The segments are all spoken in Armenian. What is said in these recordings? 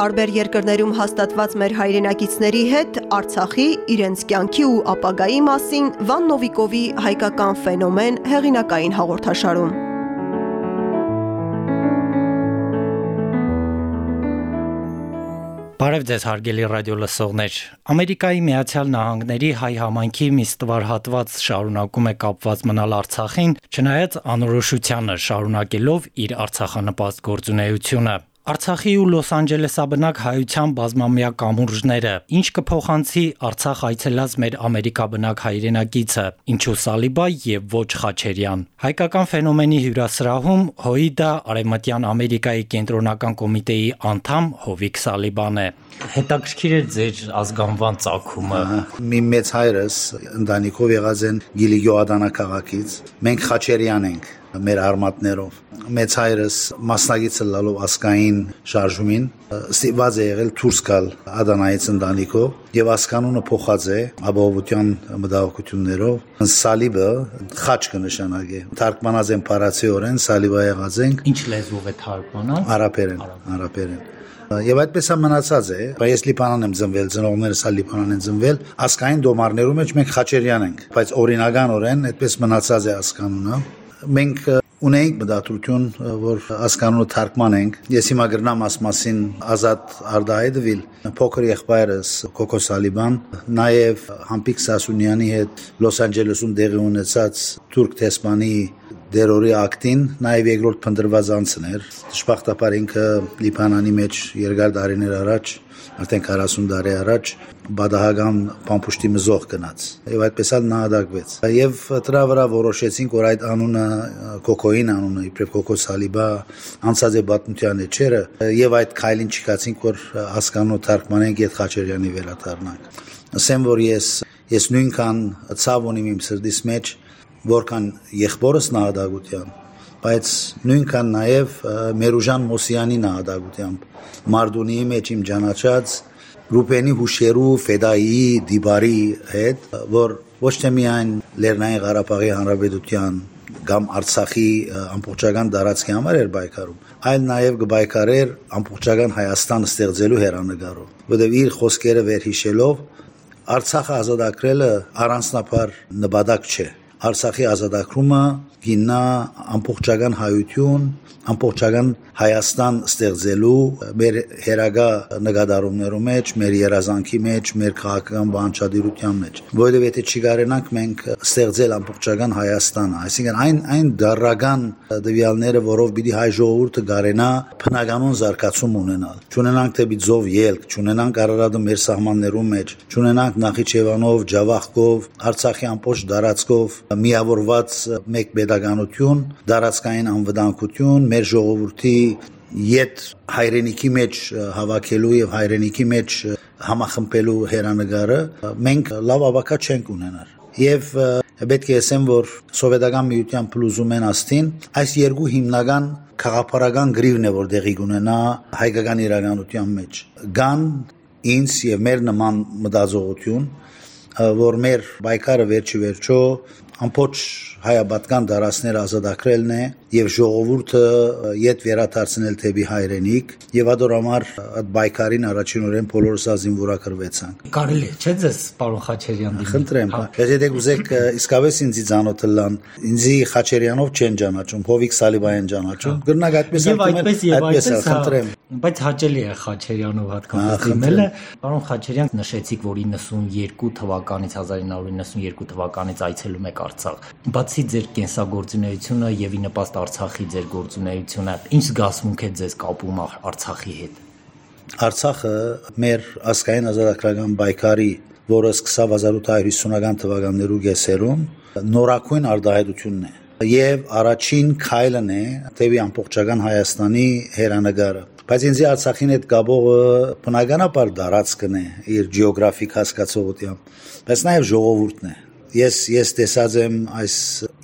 Տարբեր երկրներում հաստատված մեր հայրենակիցների հետ Արցախի, իրենց կյանքի ու ապագայի մասին Վան Նովիկովի «Հայկական ֆենոմեն» հեղինակային հաղորդաշարում։ Բարև ձեզ հարգելի ռադիո լսողներ։ Ամերիկայի Միացյալ Նահանգների հայ համայնքի մի ստվար հատված շարունակում է կապված մնալ Արցախին, չնայած անորոշությանը շարունակելով իր Արցախանպաստ գործունեությունը։ Արցախի ու Լոս Անջելեսաբնակ հայության բազմամյա կամուրջները ինչ կփոխանցի Արցախ այցելած մեր ամերիկաբնակ հայրենակիցը, ինչու Սալիբա եւ ոչ Խաչերյան։ Հայկական ֆենոմենի հյուրասրահում Հոիդա Արեմտյան Ամերիկայի կենտրոնական կոմիտեի անդամ Հովիկ Սալիբան է։ Հետաքրքիր է ձեր ազգանվան ցակումը։ Մի մեծ հայրս ընտանիքով եղած են Գիլիգյո Ադանա քաղաքից։ Մենք Խաչերյան ենք մեր արմատներով։ Մեծ հայրս մասնագիտ լալով ասկային շարժումին ստիպված է եղել դուրս գալ Ադանայից ընտանիքով եւ ասկանունը փոխած է ապահովության մտահոգություններով սալիբը խաչ կնշանակե թարգմանած են պարացիորեն սալիբա եղած ենք ինչ լեզվով է թարգմանա արաբերեն արաբերեն Եվ այդպես է մնացած է, բայց Լիբանան եմ ծնվել, ծնողներս ալ Լիբանան են ծնվել, ասկային դոմարներում մեջ մենք Խաչերյան ենք, բայց օրինականորեն այդպես մնացած է ասկանունը մենք ունենք մտադրություն, որ ասկանունը թարգմանենք։ Ես հիմա գրնամ աս մասին Ազատ Արդայդվիլ, փոքր եղբայրս Կոկո Սալիբան, նաև Համպիկ Սասունյանի հետ Լոս Անջելեսում դեղի ունեցած թուրք տեսփանի դերորի ակտին նաև երկրորդ փնտրված անցն էր։ Դժբախտաբար ինքը Լիբանանի մեջ երկար տարիներ առաջ արդեն 40 տարի առաջ բադահական փամփուշտի մզող գնաց եւ այդպես էլ նահատակվեց եւ դրա վրա որոշեցինք որ այդ անունը կոկոին անունը իբրև կոկո սալիբա անցած է բատնության էջերը եւ այդ քայլին չկացինք որ հասկանու թարգմանենք այդ խաչերյանի վերադառնանք ասեմ որ ես ես նույնքան ցավ ունիմ իմ սրտիս մեջ որքան եղբորս նահատակության բայց նույնքան նաև Մերուժան Մոսյանի նահատակությամբ Մարդունիի մեջ իմ ճանաչած Ռուբենի Հուշերու Ֆեդայի Դիբարի հետ, որ ոչ թե միայն Լեռնային Ղարաբաղի Հանրապետության կամ Արցախի ամբողջական տարածքի համար էր բայկարում, այլ նաև կբայկարեր ամբողջական Հայաստան ստեղծելու հերանեկարով, որովհետև իր խոսքերը վերհիշելով Արցախը ազատագրելը առանձնապար նպատակ չէ։ Արցախի ազատագրումը գինա ամբողջական հայություն, ամբողջական Հայաստան ստեղծելու մեր հերագա նկատառումներու մեջ, մեր երազանքի մեջ, մեր քաղաքական բանջարդիրության մեջ, որովհետև եթե չգարենանք մենք ստեղծել ամբողջական Հայաստանը, այսինքն այն այն դարական դվյալները, որով պիտի հայ ժողովուրդը գարենա բնականon զարգացում ունենալ։ Չունենանք դեպի ձով ելք, չունենանք Արարատը մեր սահմաններում մեջ, չունենանք Նախիջևանով, Ջավախկով, Արցախի ամբողջ դարածքով միավորված մեկ pedagogiություն, դարածքային անվտանգություն, մեր ժողովրդի յետ հայրենիքի մեջ հավաքելու եւ հայրենիքի մեջ համախմբելու հերանեկարը մենք լավ ավակա չենք ունենալ եւ պետք է ասեմ որ սովետական միության փլուզում են աստին այս երկու հիմնական քաղաքապարական գրիվն է որ դեղի կունենա հայկական իրականության մեջ գան ինձ եւ մեր նման մտածողություն որ մեր բայկարը վերջի վերջո ամբողջ հայաբատկան դարասներ ազատագրելն է եւ ժողովուրդը իդ վերադարձնել թեպի հայրենիք եւ ադոր համար այդ բայկարին առաջինորեն բոլորս զինվորակրվեցանք կարելի չէ՞ ձեզ պարոն Խաչերյան խնդրեմ ես եթե ուզեք իսկապես ինձի ցանոթը լան ինձի Խաչերյանով չեն ճանաչում Հովիկ Սալիբայան ճանաչում գրնակ այդպես այդպես եւ այդպես հա, խնդրեմ բայց հաճելի է Խաչերյանով հատկապես դիմելը պարոն Խաչերյան նշեցիք որ 92 թվականից 1992 թվականից այցելում եք Արցախ բացի ձեր կենսագործունեությունը եւ ի նպաստ Արցախի ձեր գործունեությունը, ինչ զգացմունք է ձեզ կապում Արցախի հետ։ Արցախը մեր ազգային ազատագրական պայքարի, որը սկսավ 1850-ական թվականներու գեսերում, նորակույն արտահայտությունն է եւ առաջին քայլն է տեւի ամբողջական Հայաստանի հերանեկարը բայց ինձ Արցախին այդ գաբողը բնականաբար դարածքն է իր գեոգրաֆիկ հասկացողությամբ բայց նաեւ ժողովուրդն է ես ես տեսած եմ այս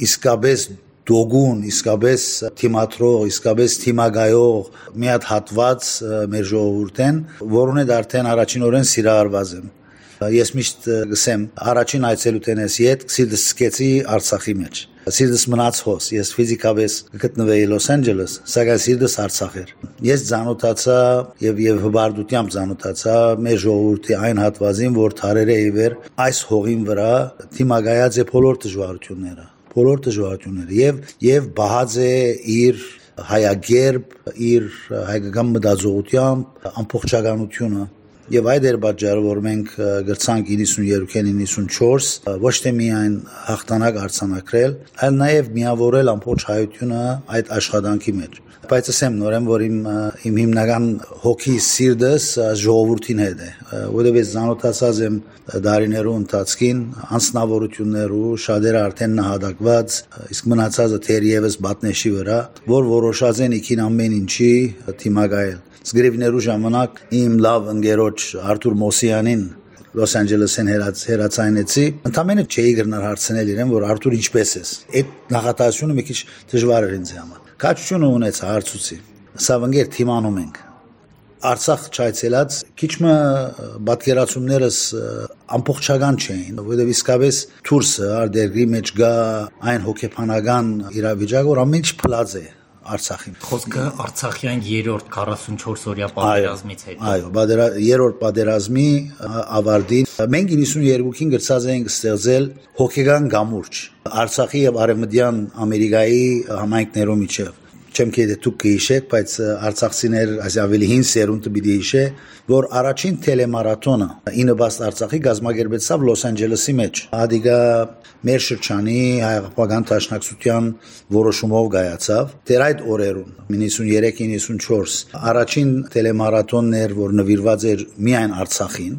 իսկապես դոգուն, իսկապես թիմատրող, իսկապես թիմագայող մի հատ հատված մեր ժողովուրդեն, որոնց արդեն առաջինորեն սիրահարված եմ։ Ես միշտ գսեմ, առաջին այցելուտենես իդ սիրտս սկեցի Արցախի մեջ։ Սիրտս մնաց հոս։ Ես ֆիզիկապես գտնվեի Լոս Անջելես, սակայն սիրտս Արցախ էր։ Ես ցանոթացա եւ եւ հբարդությամբ ցանոթացա մեր ժողովրդի այն հատվածին, որ թարերը իվեր այս հողին վրա թիմագայած է բոլոր դժվարությունները բոլոր դժվարությունները եւ եւ բահաձե իր հայագերբ իր հայկական մտածողությամբ ամբողջականությունը Եվ այդ էր պատճառը, որ մենք գրցանք 93-ին 94 ոչ թե միայն հաղթանակ արձանագրել, այլ նաև միավորել ամբողջ հայությունը այդ աշխատանքի մեջ բայց ասեմ նորեմ որ իմ իմ հիմնական հոգի սիրտս ժողովրդին հետ է որովհետև զանոթացած եմ դարիներու ընթացքին անսնավորություններու շատերը արդեն նահատակված իսկ մնացածը թերևս բատնեշի վրա որ որոշած են իքին ամեն ինչի թիմագայել Զգրիվներու ժամանակ իմ լավ ընկերոջ Արթուր Մոսյանին Լոս Անջելեսին հերաց հերացայնեցի ընդամենը չէի գրնար հարցնել իրեն որ Արթուր ինչպես ես այդ նախատասությունը մի քիչ դժվար էր ինձ համար քաչությունը ունեցա հարցուցի սա վնգեր թիմանում ենք Արցախ չայցելած քիչմը բատկերացումներս ամբողջական չէին, որովհետև իսկապես Թուրսը արդերգի մեջ գա այն հոգեբանական իրավիճակը, որ ամեն ինչ փլած է Արցախին։ Խոսքը Արցախյան 3-րդ 44 օրյա պատերազմից հետո։ Այո, պատերա 3-րդ պատերազմի ավարտին մենք 92-ին գրծած էինք ստեղծել հոգեգան գամուրջ Արցախի եւ Արևմտյան Ամերիկայի համայնքներով միջև չեմ գիտե դուք կհիշեք, բայց արցախցիներ այս ավելի հին սերունդը պիտի հիշե, որ առաջին տելեմարաթոնը ինը բաց Արցախի գազագերբեցավ Լոս Անջելեսի մեջ։ Ադիգա մեր շրջանի հայապական տաշնակցության որոշումով գայացավ։ Դեր այդ օրերուն 93-94 առաջին տելեմարաթոնն էր, որ նվիրված էր միայն Արցախին։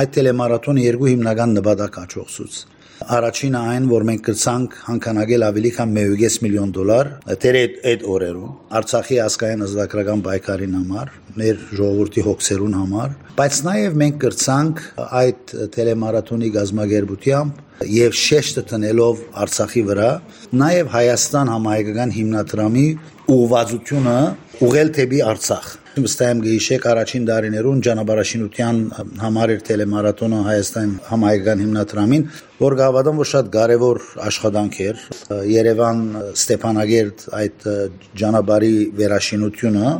Այդ տելեմարաթոնը երկու հիմնական նպատակ աճողցուց Առաջինը այն, որ մենք կցանք հանկանագել ավելի քան 1.5 միլիոն դոլար դեր այդ օրերում Արցախի ազգային ազգագրական պայքարին համար, մեր ժողովրդի հոգսերուն համար, բայց նաև մենք կրցանք այդ տելեմարաթոնի գազագերբությամբ եւ շեշտը տնելով Արցախի վրա, նաև Հայաստան համահայկական հիմնադրամի ուղղվածությունը ուղել թեպի Արցախ Վստահ եմ գիշեք առաջին դարիներուն ճանապարհաշինության համար էր տելեմարաթոնը Հայաստան համայնքական հիմնադրամին, որ գավադան որ շատ կարևոր աշխատանք էր։ Երևան Ստեփանագերտ այդ ճանապարհի վերաշինությունը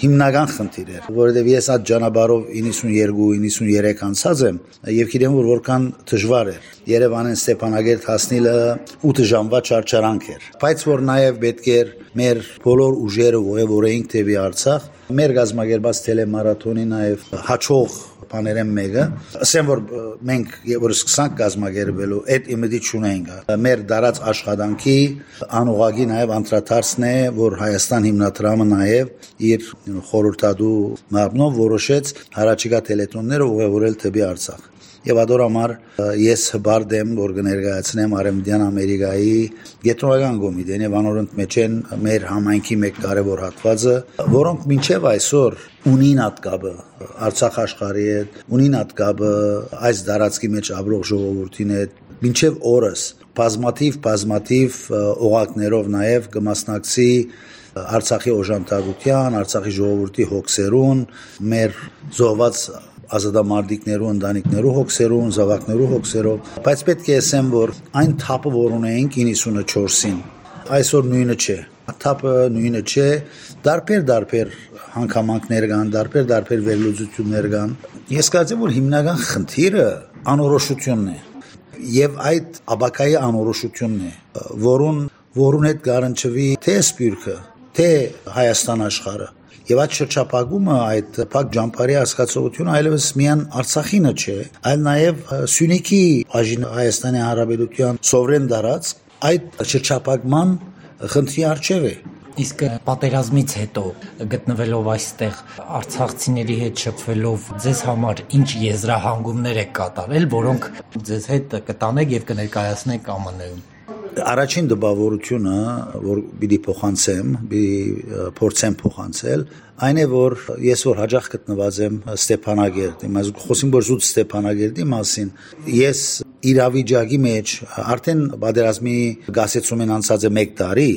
հիմնական խնդիր էր, որովհետև ես այդ ճանապարհով 92-93 անցած եմ եւ գիտեմ որ որքան դժվար էր։ Երևանեն Ստեփանագերտ հասնելը 8 ժամվա չարչարանք էր, բայց որ նաեւ պետք էր մեր բոլոր ուժերը ուղևորեինք դեպի Արցախ, մեր գազագերբած տելեմարաթոնի նաեւ հաջող բաներեն մեկը ասեմ որ մենք որ սկսանք գազագերբելու այդ իմիջի չունենք մեր դարած աշխատանքի անուղագի նաև անդրադարձն է որ Հայաստան հիմնադրամը նաև իր խորհրդադու մարմնով որոշեց հարաճիգա տելետոնները ուղևորել դեպի Արցախ Եվ ադոր համար ես հբարդ եմ, որ կներկայացնեմ Արեմդյան Ամերիկայի գետրոնական կոմիտեն եւ անորոնց մեջ են մեր համայնքի մեկ կարևոր հատվածը, որոնք մինչեւ այսօր ունին ատկաբը Արցախ աշխարհի հետ, ունին ատկաբը այս դարածքի մեջ ապրող ժողովրդին հետ, մինչեւ օրս բազմատիվ բազմատիվ օղակներով նաեւ կմասնակցի Արցախի օժանդակության, Արցախի ժողովրդի հոգսերուն, մեր զոհված ազատամարտիկներու, ընտանիքներու հոգսերով, զավակներու հոգսերով, բայց պետք է ասեմ, որ այն թափը, որ ունեինք 94-ին, այսօր նույնը չէ։ Թափը նույնը չէ, դարբեր դարբեր հանգամանքներ կան, դարբեր դարբեր վերլուծություններ կան։ Ես կարծեմ, որ հիմնական խնդիրը անորոշությունն է եւ այդ աբակայի անորոշությունն է, որուն որուն հետ գարանչվի թե սպյուրքը, թե Հայաստան աշխարհը Եվ այդ շրջապագումը, այդ փակ ջամփարի հասկացողությունը այլևս միան Արցախինը չէ, այլ նաև Սյունիքի աժին Հայաստանի Հանրապետության սովրեն դարած այդ շրջապագման խնդրի արժև է։ Իսկ պատերազմից հետո գտնվելով այստեղ արցախցիների հետ շփվելով ձեզ համար ինչ եզրահանգումներ եք կատարել, որոնք ձեզ հետ կտանեք եւ կներկայացնեք ԱՄՆ-ում Առաջին դպավորությունը, որ պիտի փոխանցեմ, պիտի փորձեմ փոխանցել, այն է որ ես որ հաջող գտնված եմ Ստեփանագերտի, մաս խոսում որ զուտ Ստեփանագերտի մասին, ես իրավիճակի մեջ արդեն բادرազմի գասեցումեն անցած է 1 տարի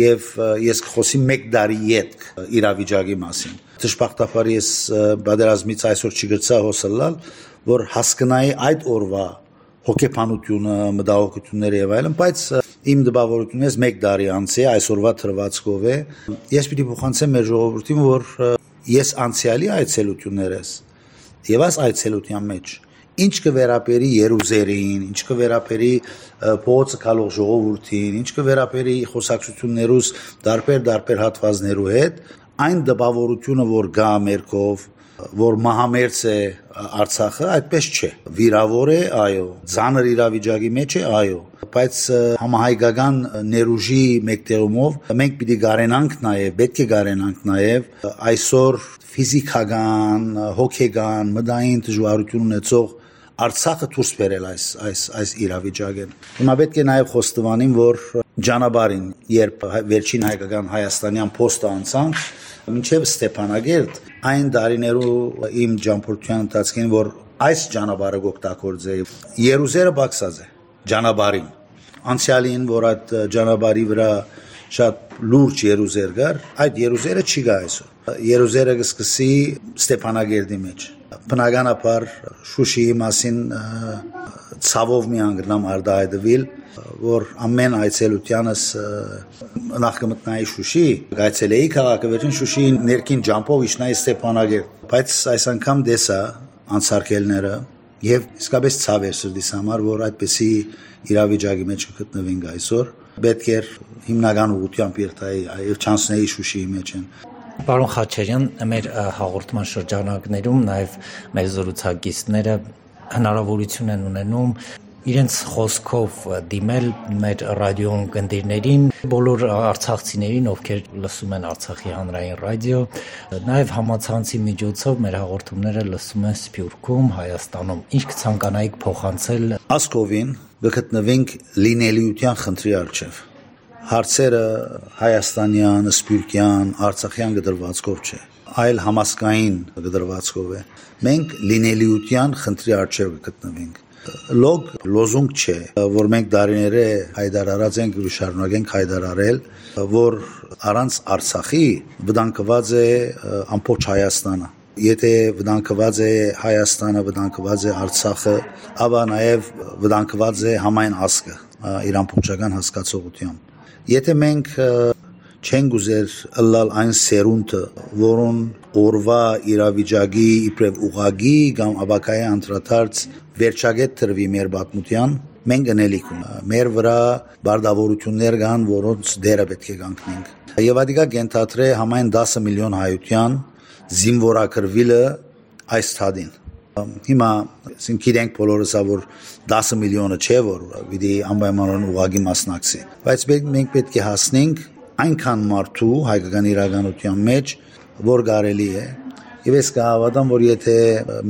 եւ ես խոսիմ 1 տարի յետ իրավիճակի մասին։ Ճշմարտաբար ես բادرազմից այսօր չգրցա հոսելալ, որ հասկնայի այդ օրվա հոգեբանությունը, մտահոգությունները եւ այլն, բայց իմ դպավորությունից 1 տարի անց է այսօրվա թրվածքով է։ Ես պիտի փոխանցեմ մեր ժողովրդին, որ ես անցյալի այցելություններս եւ այս այցելության մեջ ինչ կվերապերի Երուսերին, ինչ կվերապերի փողոցը կալող ժողովրդին, ինչ կվերապերի խոսակցություններուս դարբեր դարբեր հատվածներու հետ, այն դպավորությունը, որ գա մերկով, որ մահամերձ է Արցախը, այդպես չէ։ Վիրավոր է, այո, ցաներ իրավիճակի մեջ է, այո, բայց համահայկական ներուժի մեկտեղումով մենք պիտի գարենանք նաև, պետք է գարենանք նաև այսօր ֆիզիկական, հոգեգան, մտային դժվարություն ունեցող Արցախը դուրս բերել այս այս այս իրավիճակեն։ Հիմա պետք է նաև խոստովանեմ, որ ճանապարհին, երբ վերջին հայկական հայաստանյան փոստը անցանք, մինչև Ստեփանագերտ այն դարիներու իմ ճամփորդության ընթացքին, որ այս ճանապարհը գոկտակորձե Երուսերը բացած է ճանապարհին անցյալին, որ այդ ճանապարհի վրա շատ լուրջ Երուսեր կար, այդ Երուսերը չի գա այսօր։ Երուսերը կսկսի Ստեփանագերդի մեջ բնականաբար Շուշիի մասին ցավով մի անգամ արդայդվել որ ամեն այցելությանս նախ կմտնայի Շուշի, այցելեի քաղաքը վերջին Շուշիի ներքին ջամփով իջնայի Ստեփանագերտ, բայց այս անգամ դեսա անցարկելները եւ իսկապես ցավ էր սրտիս համար, որ այդպեսի իրավիճակի մեջ գտնվենք այսօր պետք էր հիմնական ուղղությամբ երթայի այլ չանցնեի Շուշիի մեջ են Պարոն Խաչերյան, մեր հաղորդման շրջանակներում նաև մեր զրուցակիցները հնարավորություն են ունենում իրենց խոսքով դիմել մեր ռադիոյն գնդիրներին, բոլոր արցախցիներին, ովքեր լսում են Արցախի հանրային ռադիո, նաև համացանցի միջոցով մեր հաղորդումները լսում են Սփյուռքում, Հայաստանում։ Ինչ կցանկանայիք փոխանցել Ասկովին գտնվենք լինելիության խնդրի առջև հարցերը հայաստանյան, սպյուրքյան, արցախյան գդրվածքով չէ, այլ համասկային գդրվածքով է։ Մենք լինելիության խնդրի առջև գտնվենք լոգ լոզունգ չէ, որ մենք դարիները հայդարարած ենք ու շարունակենք հայդարարել, որ առանց Արցախի վտանգված է ամբողջ Հայաստանը։ Եթե վտանգված է Հայաստանը, վտանգված է Արցախը, ապա նաև վտանգված է համայն ազգը իր ամբողջական հասկացողությամբ։ Եթե մենք չենք ուզեր ըլլալ այն սերունդը, որոն օրվա իրավիճակի իբրև ուղագի կամ աբակայի անդրադարձ վերջագետ տրվի մեր պատմության, մենք գնելիք ունենք։ Մեր վրա բարդավորություններ կան, որոնց դերը պետք է կանգնենք։ Եվ ադիգա գենթատրե համայն 10 միլիոն հայության զինվորակրվիլը այս թադին Հիմա ասենք գիտենք բոլորս որ 10 միլիոնը չէ որ պիտի անպայմանորեն ուղագի մասնակցի բայց մենք պետք է հասնենք այնքան մարդու հայկական իրականության մեջ որ կարելի է Եվ ես կհավատամ, որ եթե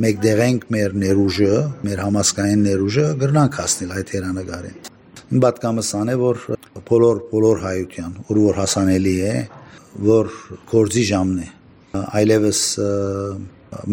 մեկդեղենք մեր ներուժը, մեր համասկային ներուժը, գրնանք հասնել այդ հերանագարին։ Իմ պատկամս ան է, որ բոլոր բոլոր հայության, որ որ հասանելի է, որ կորձի ժամն է, այլևս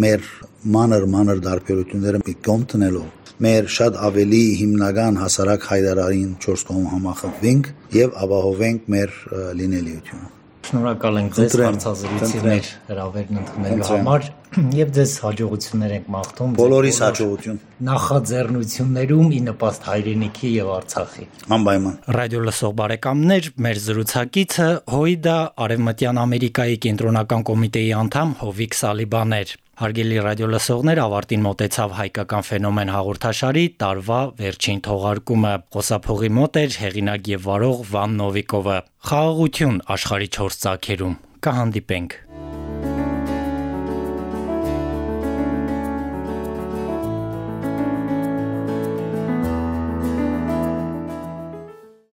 մեր մանր մանր դարբերությունները մի կողմ տնելով մեր շատ ավելի հիմնական հասարակ հայդարարին 4 կողմ համախմբվենք եւ ապահովենք մեր լինելիությունը Շնորհակալ ենք ձեզ հարցազրույցի մեր հրավերն ընդունելու համար եւ ձեզ հաջողություններ ենք մաղթում։ Բոլորիս հաջողություն։ Նախաձեռնություններում ի նպաստ հայրենիքի եւ Արցախի։ Անպայման։ Ռադիո լսող բարեկամներ, մեր զրուցակիցը Հոիդա Արևմտյան Ամերիկայի կենտրոնական կոմիտեի անդամ Հովիկ Սալիբաներ։ Հարգելի ռադիոլսողներ, ավարտին մոտեցավ հայկական ֆենոմեն հաղորդաշարի տարվա վերջին թողարկումը։ Խոսափողի մոտ էր հեղինակ եւ վարող Վան Նովիկովը։ Խաղաղություն աշխարի 4 ցակերում։ Կհանդիպենք։